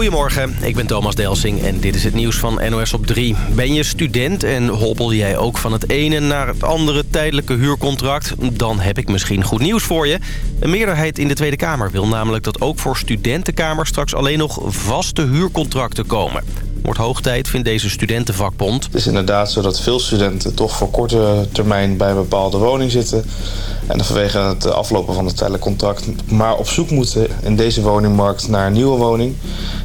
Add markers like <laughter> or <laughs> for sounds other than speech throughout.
Goedemorgen, ik ben Thomas Delsing en dit is het nieuws van NOS op 3. Ben je student en hobbel jij ook van het ene naar het andere tijdelijke huurcontract? Dan heb ik misschien goed nieuws voor je. Een meerderheid in de Tweede Kamer wil namelijk dat ook voor studentenkamers straks alleen nog vaste huurcontracten komen. Wordt hoog tijd, vindt deze studentenvakbond. Het is inderdaad zo dat veel studenten toch voor korte termijn bij een bepaalde woning zitten. En vanwege het aflopen van het tijdelijk contract maar op zoek moeten in deze woningmarkt naar een nieuwe woning.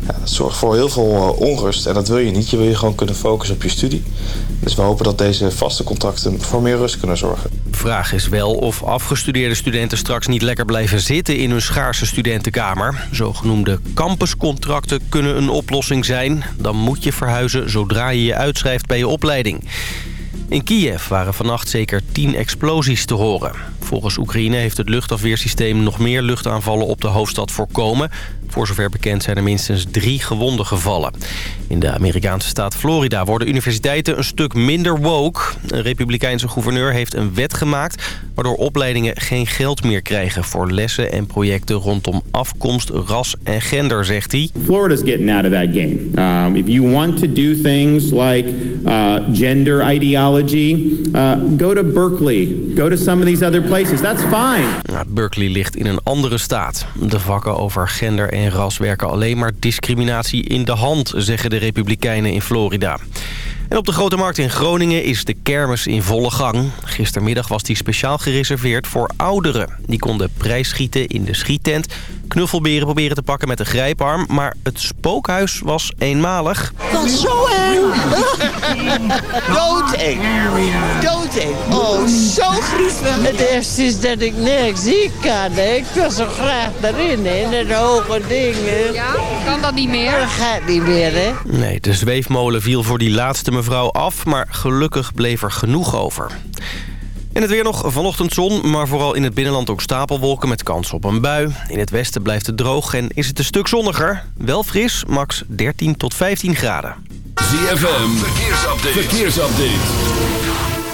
Ja, dat zorgt voor heel veel eh, onrust en dat wil je niet. Je wil je gewoon kunnen focussen op je studie. Dus we hopen dat deze vaste contracten voor meer rust kunnen zorgen. Vraag is wel of afgestudeerde studenten straks niet lekker blijven zitten in hun schaarse studentenkamer. Zogenoemde campuscontracten kunnen een oplossing zijn. Dan moet je verhuizen zodra je je uitschrijft bij je opleiding. In Kiev waren vannacht zeker 10 explosies te horen. Volgens Oekraïne heeft het luchtafweersysteem nog meer luchtaanvallen op de hoofdstad voorkomen. Voor zover bekend zijn er minstens drie gewonden gevallen. In de Amerikaanse staat Florida worden universiteiten een stuk minder woke. Een republikeinse gouverneur heeft een wet gemaakt... waardoor opleidingen geen geld meer krijgen voor lessen en projecten rondom afkomst, ras en gender, zegt hij. Florida's getting out of that game. Um, if you want to do things like uh, gender ideology, uh, go to Berkeley. Go to some of these other places. That's fine. Nou, Berkeley ligt in een andere staat. De vakken over gender en ras werken alleen maar discriminatie in de hand, zeggen de republikeinen in Florida. En op de Grote Markt in Groningen is de kermis in volle gang. Gistermiddag was die speciaal gereserveerd voor ouderen. Die konden prijsschieten in de schiettent, knuffelberen proberen te pakken met een grijparm... maar het spookhuis was eenmalig. Dat is zo eng! <laughs> Doodeng! Doodeng! Oh, zo griezelig! Het eerste is dat ik niks zie kan. Ik wil zo graag erin, in het hoge dingen. Ja, kan dat niet meer? Dat gaat niet meer, hè? Nee, de zweefmolen viel voor die laatste mevrouw af... maar gelukkig bleef er genoeg over. En het weer nog vanochtend zon, maar vooral in het binnenland ook stapelwolken met kans op een bui. In het westen blijft het droog en is het een stuk zonniger. Wel fris, max 13 tot 15 graden. ZFM, verkeersupdate. verkeersupdate.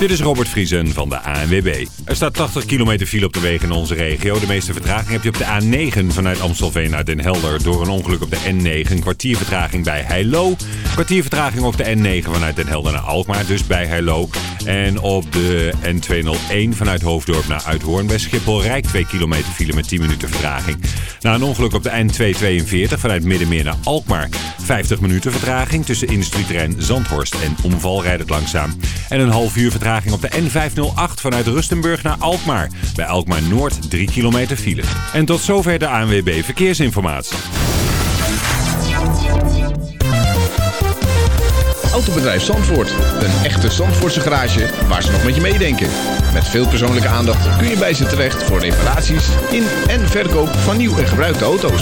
Dit is Robert Vriesen van de ANWB. Er staat 80 kilometer file op de wegen in onze regio. De meeste vertraging heb je op de A9 vanuit Amstelveen naar Den Helder... door een ongeluk op de N9. Een kwartier vertraging bij Heilo. Kwartier vertraging op de N9 vanuit Den Helder naar Alkmaar, dus bij Heilo. En op de N201 vanuit Hoofddorp naar Uithoorn bij Schiphol... Rijk 2 kilometer file met 10 minuten vertraging. Na een ongeluk op de N242 vanuit Middenmeer naar Alkmaar... 50 minuten vertraging tussen industrieterrein Zandhorst en Omval rijdt het langzaam. En een half uur vertraging op de N508 vanuit Rustenburg naar Alkmaar. Bij Alkmaar Noord 3 kilometer file. En tot zover de ANWB Verkeersinformatie. Autobedrijf Zandvoort. Een echte Zandvoortse garage waar ze nog met je meedenken. Met veel persoonlijke aandacht kun je bij ze terecht voor reparaties in en verkoop van nieuw en gebruikte auto's.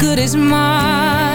good as mine.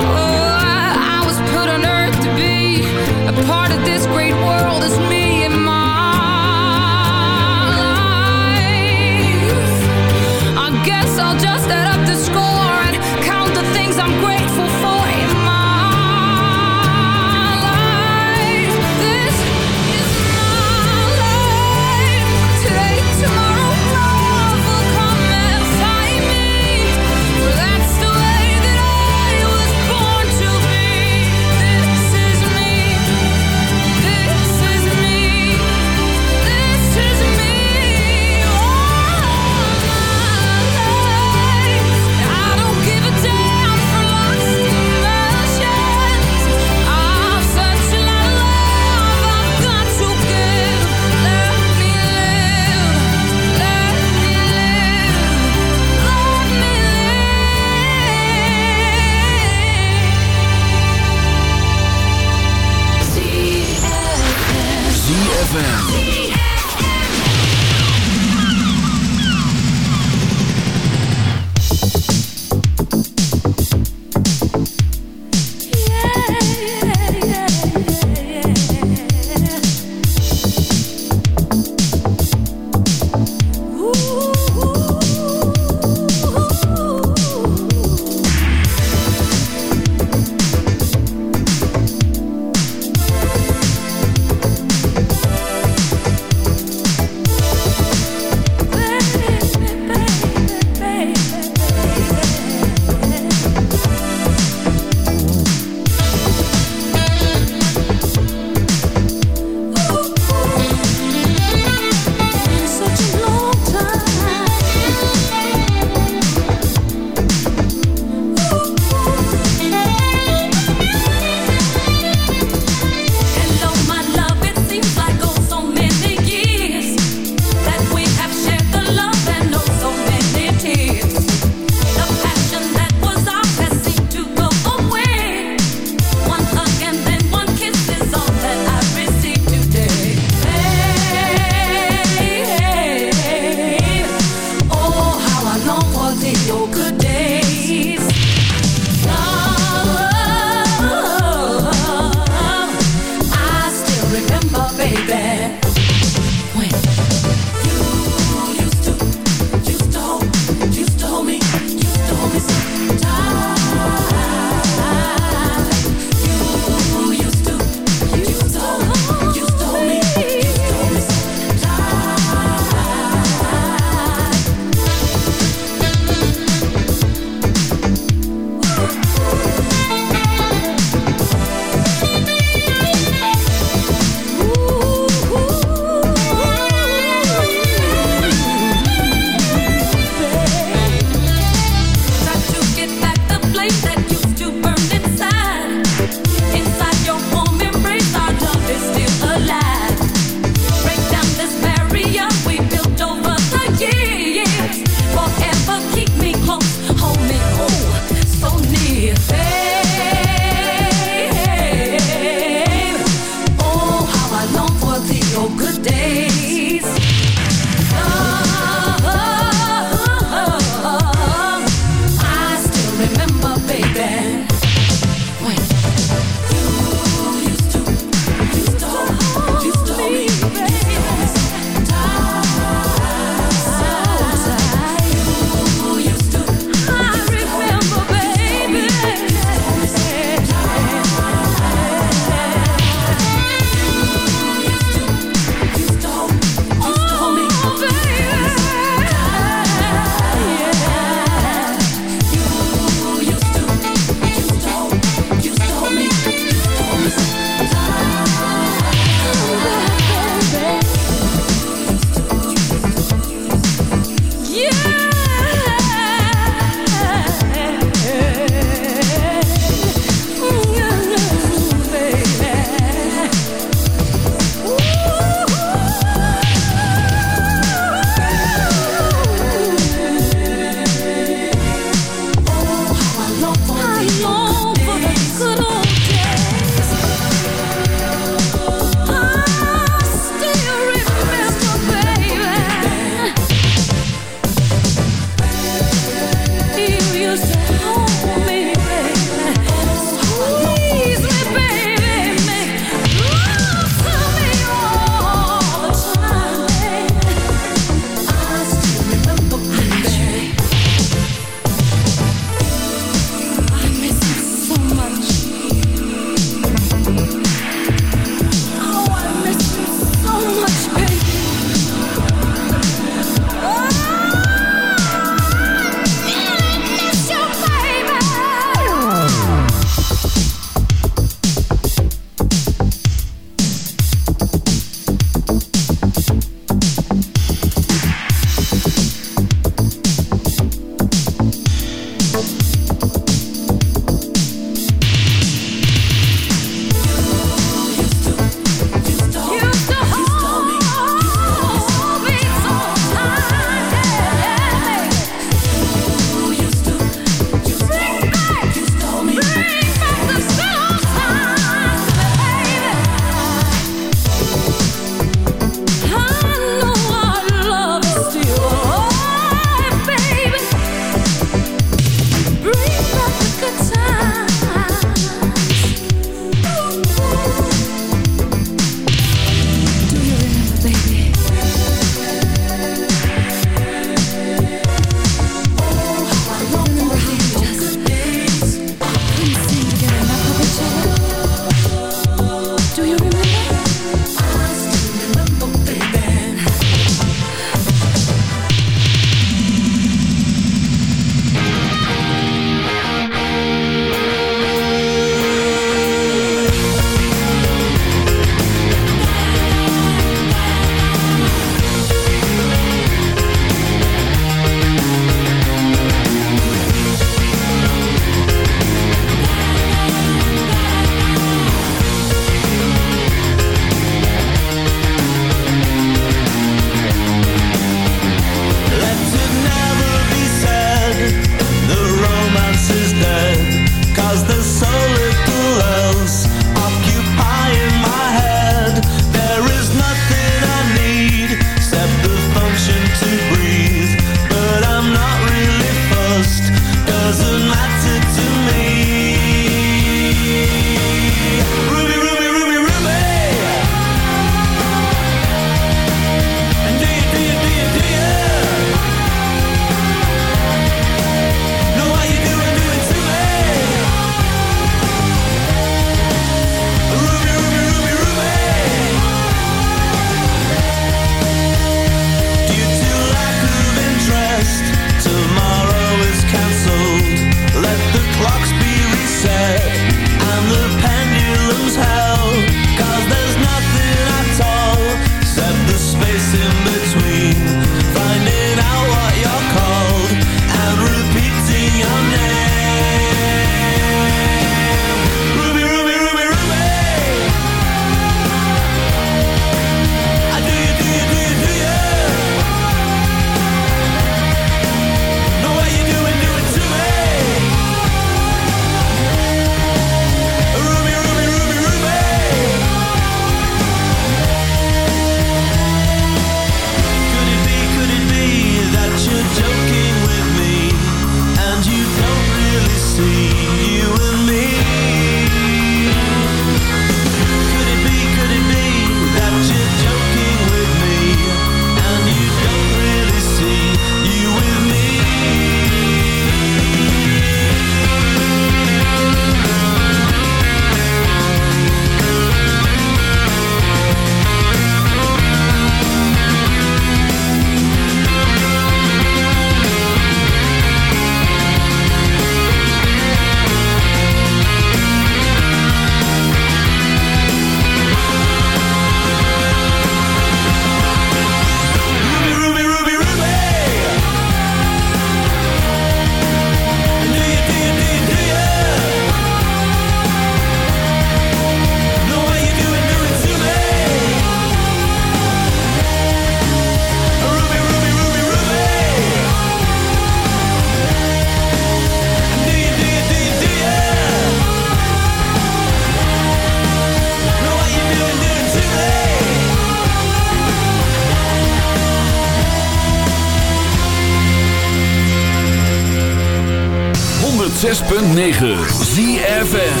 ZFM.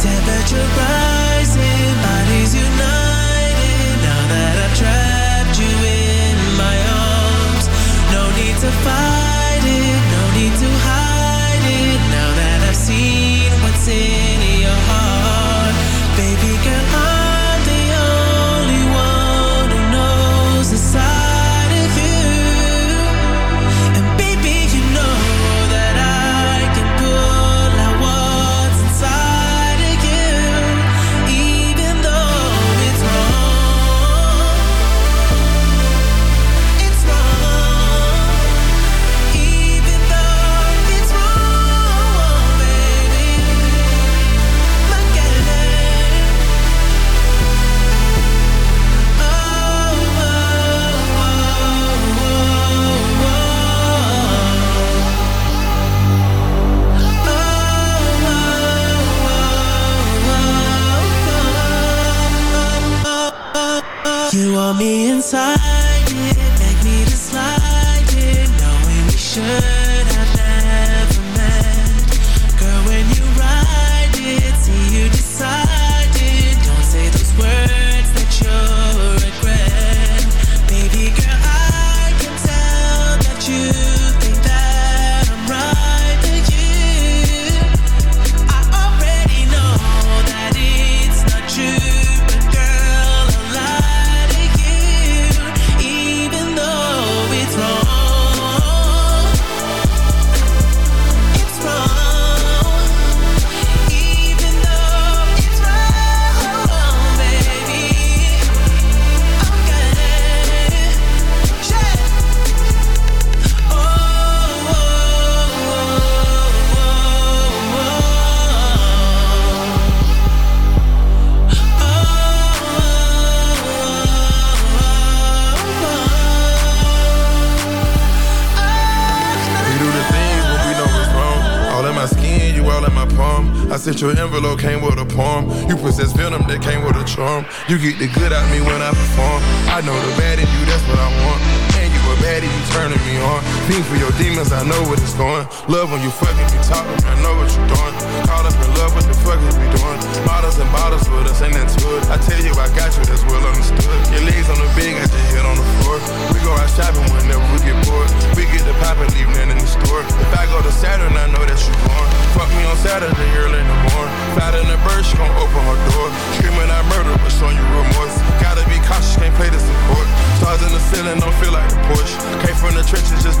Temperature rising, bodies united. Now that I've trapped you in my arms, no need to fight it, no need to hide it. Now that I've seen what's in You want me inside envelope, came with a poem. You possess venom that came with a charm. You get the good out me when I perform. I know the bad in you, Fiend for your demons, I know what it's going. Love when you fucking be talking, I know what you're doing. Caught up in love, what the fuck is we doing? Bottles and bottles with us, ain't that it? I tell you, I got you, that's well understood. Your legs on the bed, got your head on the floor. We go out shopping whenever we get bored. We get the pop and leave nothing in the store. If I go to Saturn, I know that you're born. Fuck me on Saturday, early in the morning. Flat in the bird, she gon' open her door. Screaming I murder, but showing you remorse. Gotta be cautious, can't play this in court. Stars in the ceiling, don't feel like the Porsche. Came from the trenches, just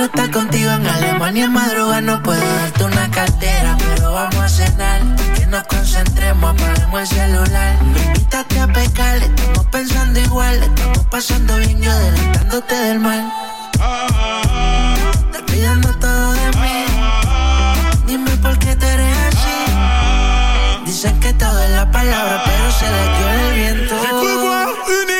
quiero estar contigo en Alemania en madrugada. No puedo darte una cartera, pero vamos a cenar. Que nos concentremos, apagamos el celular. Me a pecar, estamos pensando igual. Estamos pasando bien, yo adelantándote del mal. Te pidiendo todo de mí. Dime por qué te eres así. Dicen que todo es la palabra, pero se le dio el viento.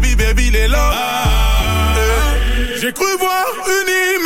baby, baby, il est là. J'ai cru voir une image.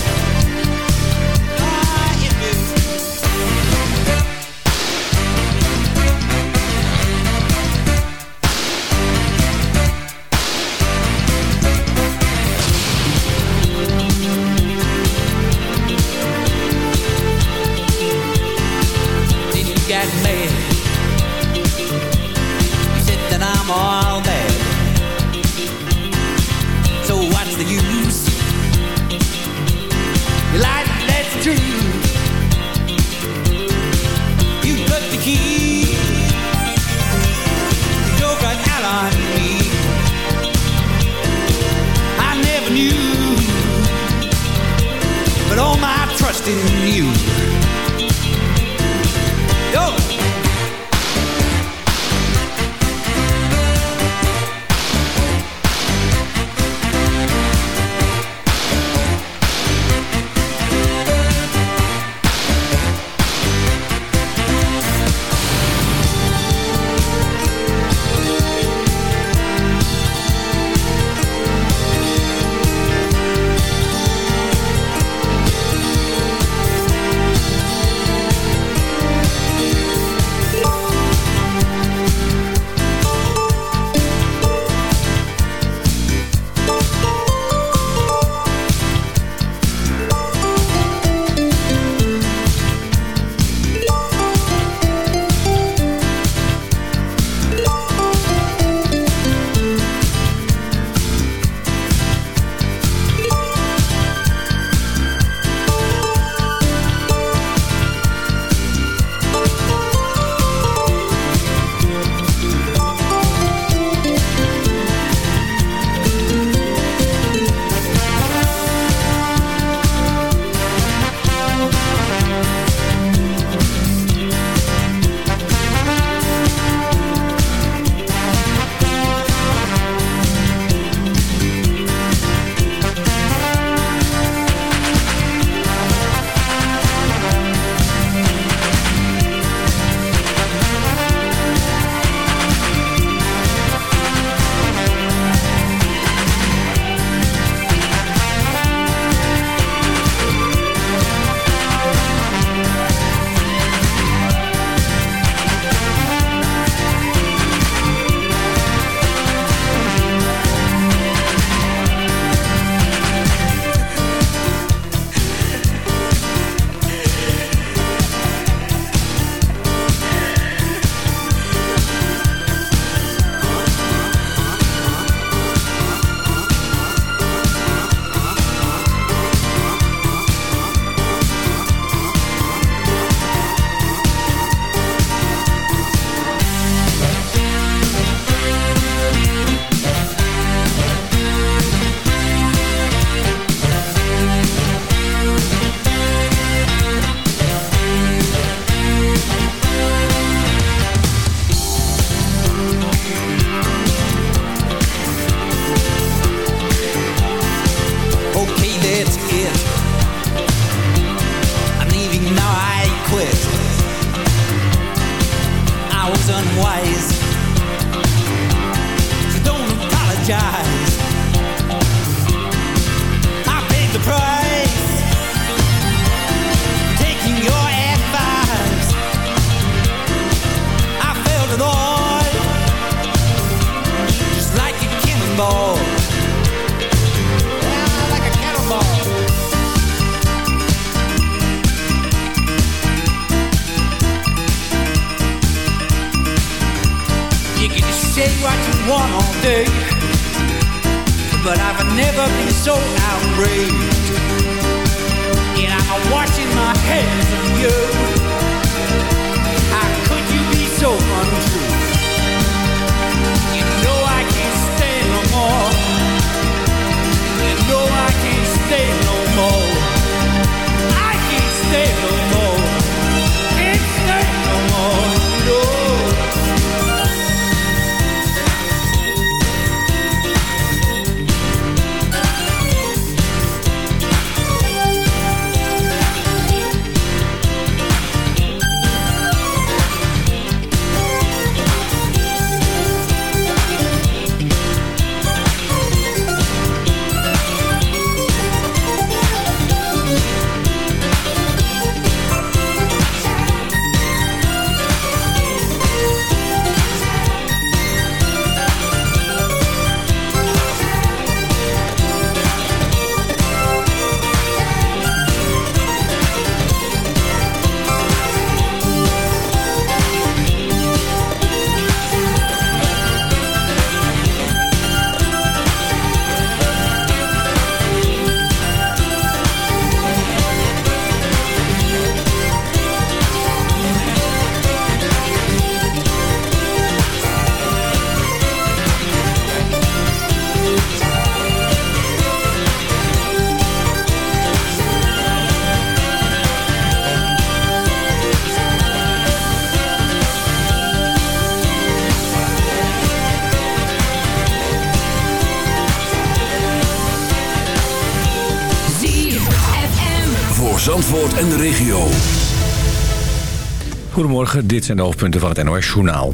Goedemorgen, dit zijn de hoofdpunten van het NOS-journaal.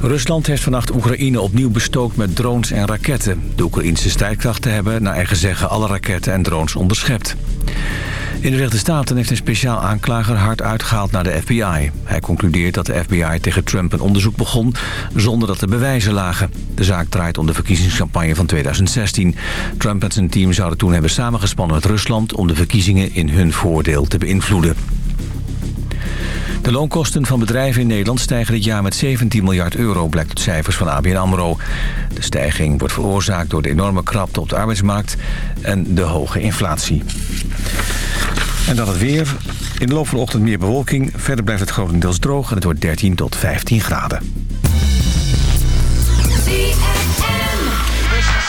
Rusland heeft vannacht Oekraïne opnieuw bestookt met drones en raketten. De Oekraïnse strijdkrachten hebben, naar eigen zeggen, alle raketten en drones onderschept. In de Verenigde Staten heeft een speciaal aanklager hard uitgehaald naar de FBI. Hij concludeert dat de FBI tegen Trump een onderzoek begon zonder dat er bewijzen lagen. De zaak draait om de verkiezingscampagne van 2016. Trump en zijn team zouden toen hebben samengespannen met Rusland... om de verkiezingen in hun voordeel te beïnvloeden. De loonkosten van bedrijven in Nederland stijgen dit jaar met 17 miljard euro, blijkt uit cijfers van ABN AMRO. De stijging wordt veroorzaakt door de enorme krapte op de arbeidsmarkt en de hoge inflatie. En dan het weer. In de loop van de ochtend meer bewolking. Verder blijft het grotendeels droog en het wordt 13 tot 15 graden.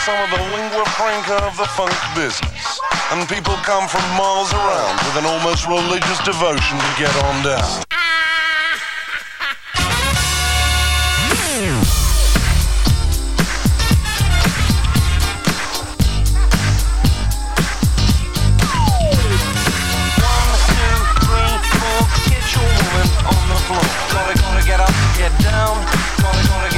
Some of the lingua franca of the funk business. And people come from miles around with an almost religious devotion to get on down. get down. Falling on get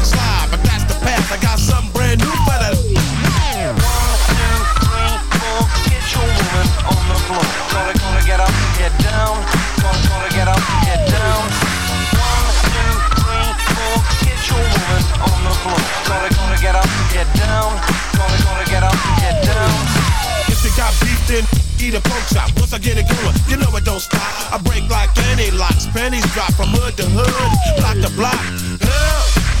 but that's the path. I got something brand new for the. Get your woman on the floor. Gonna, gonna get up, get down. Gonna, gonna get up, get down. One, two, three, four. Get your woman on the floor. Gonna, gonna get up, get down. Gonna, gonna get up, get down. If you got eat a chop. Once I get it going, you know it don't stop. I break like any locks. Drop from hood to hood, block to block. Help!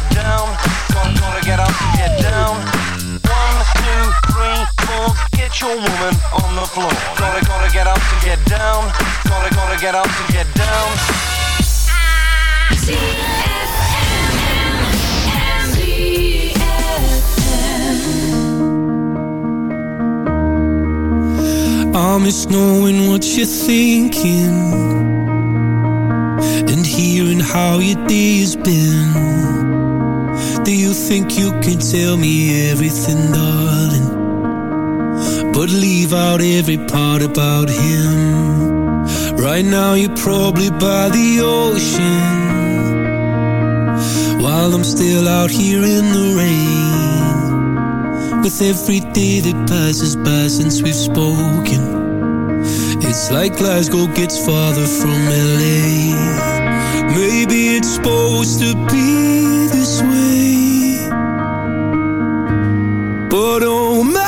get down. Gonna, gonna get up, get down. One, two, three, four. Get your woman on the floor. Gonna, gonna get up to get down. Gonna, gonna get up to get down. I miss knowing what you're thinking and hearing how your day has been. Do you think you can tell me everything, darling? But leave out every part about him. Right now, you're probably by the ocean while I'm still out here in the rain. With every day that passes by since we've spoken, it's like Glasgow gets farther from LA. Maybe it's supposed to be But oh my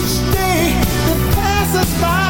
each day that passes by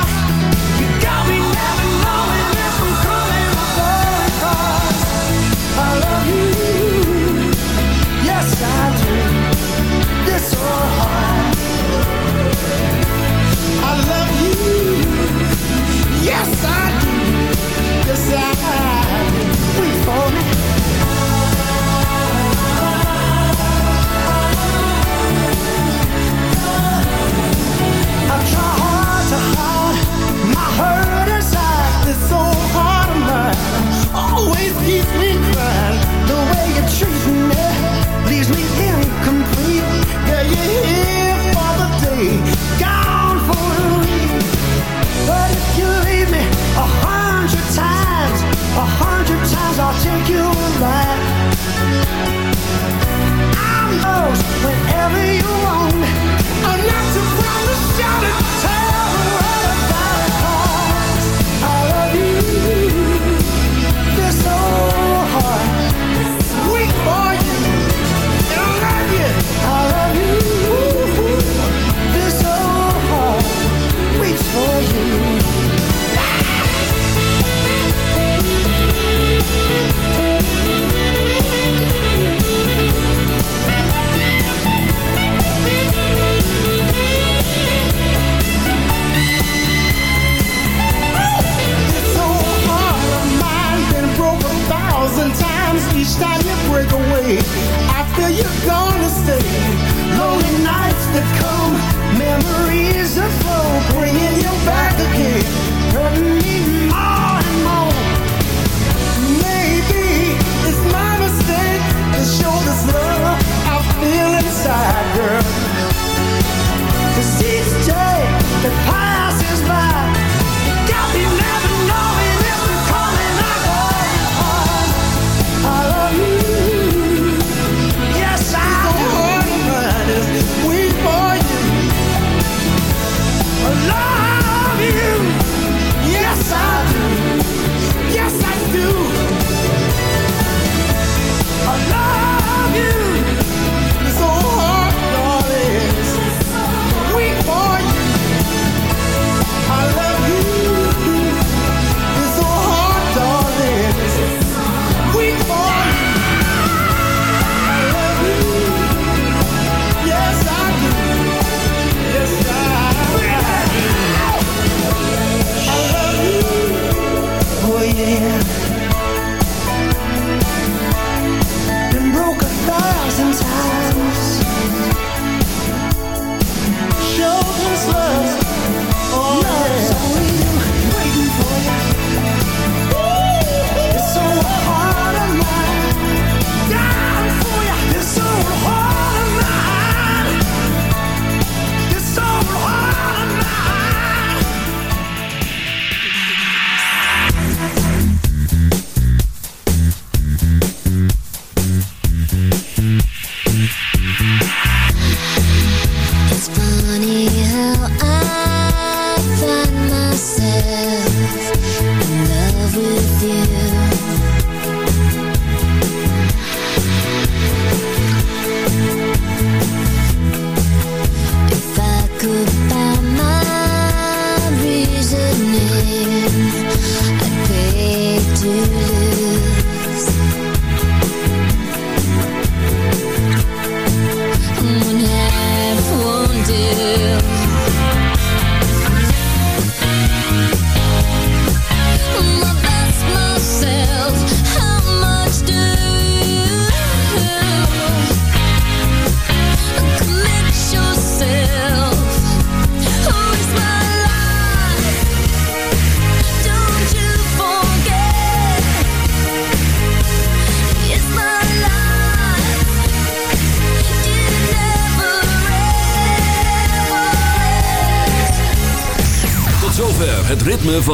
take you alive. I'm yours whenever you want.